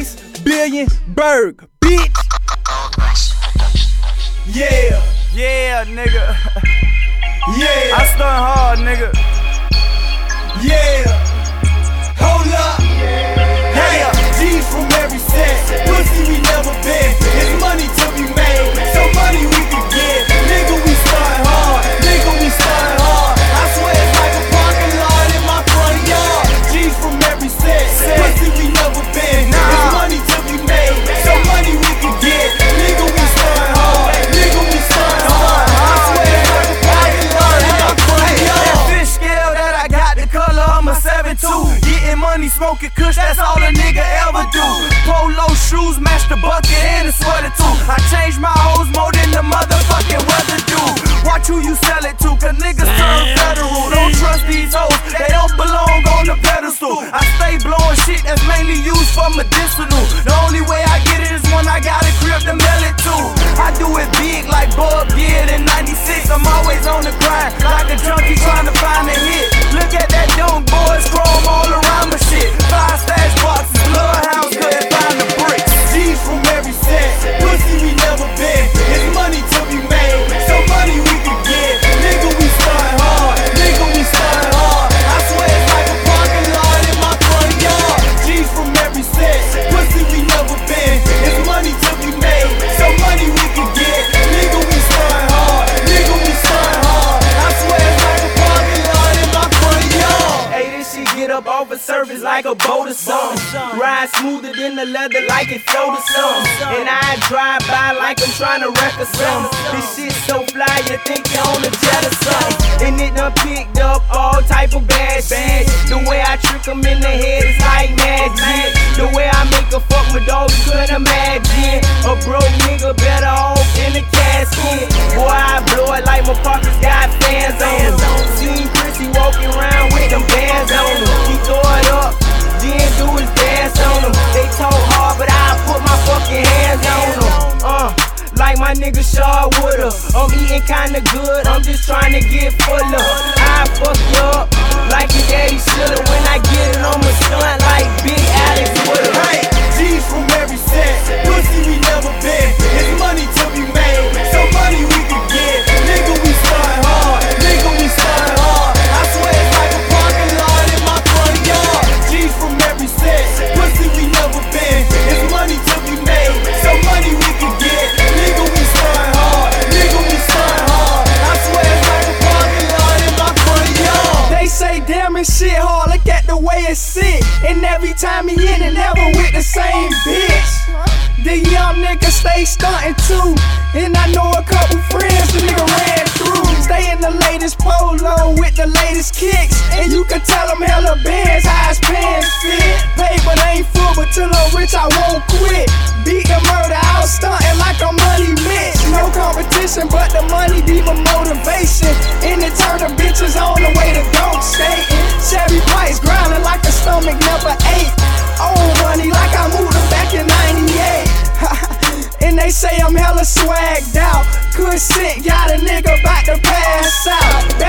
Ice Billion Berg, bitch. Yeah, Yeah, nigga. yeah, I stun hard, nigga. yeah. Smoking kush, that's all a nigga ever do. Polo shoes, match the bucket and the sweater too. I change my hoes more than the motherfucking weather do. Watch who you sell it to, cause niggas turn federal. Don't trust these hoes, they don't belong on the pedestal. I stay blowing shit that's mainly used for medicinal. Shit get up off a surface like a boat or something. Ride smoother than the leather like it float or something. And I drive by like I'm trying to wreck or something. This shit so fly, you think you're on a jet or something. And it done picked up all type of bad shit. The way I Shaw I'm eating kinda good, I'm just trying to get fuller. I fuck up like your daddy should've. When I get it, I'ma stunt every time he in it, never with the same bitch. The young nigga stay stunting too. And I know a couple friends the nigga ran through. Stay in the latest polo with the latest kicks. And you can tell them hella bands, how his pants fit. Paper ain't full, but till I'm rich, I won't quit. Beat the murder out, stunting like a money bitch. No competition, but the money be my motivation. Say I'm hella swagged out. Good shit, got a nigga about to pass out.